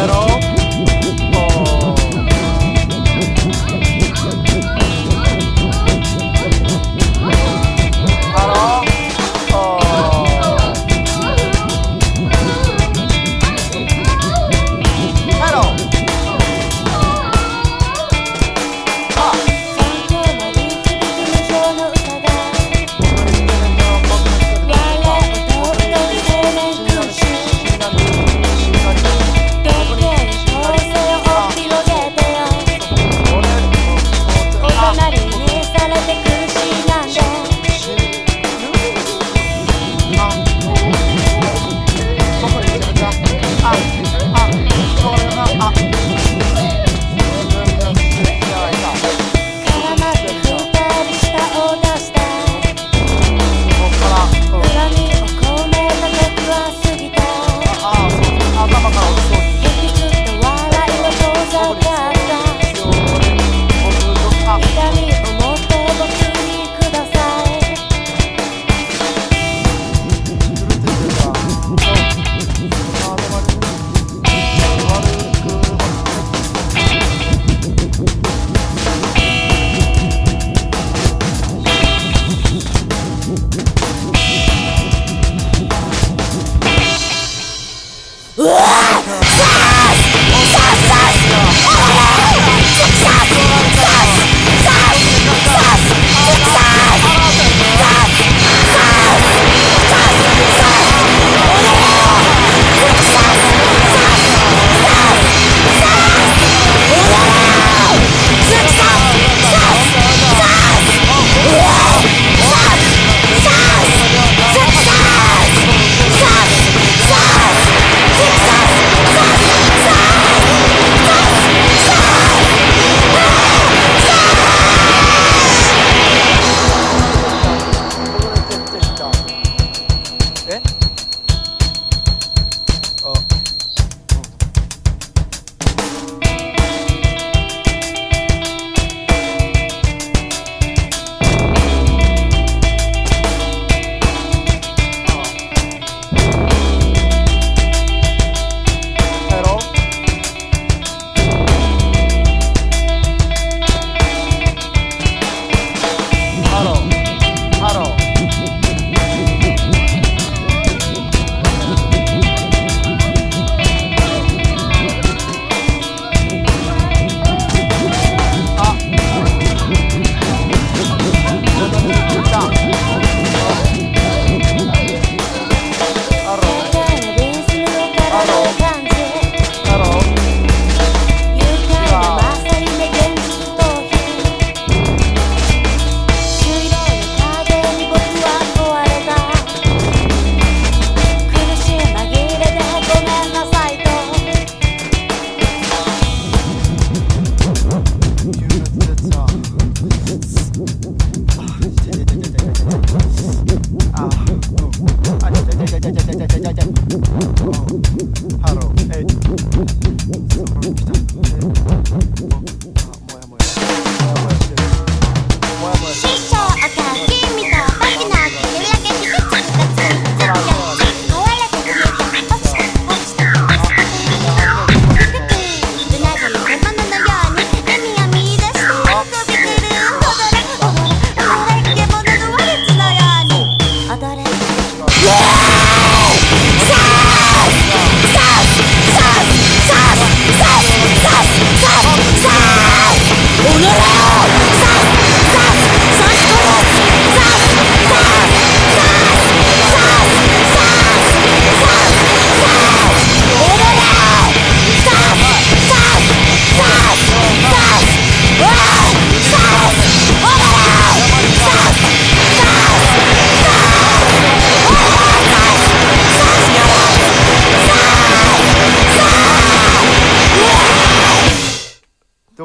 at all.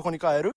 こに帰る？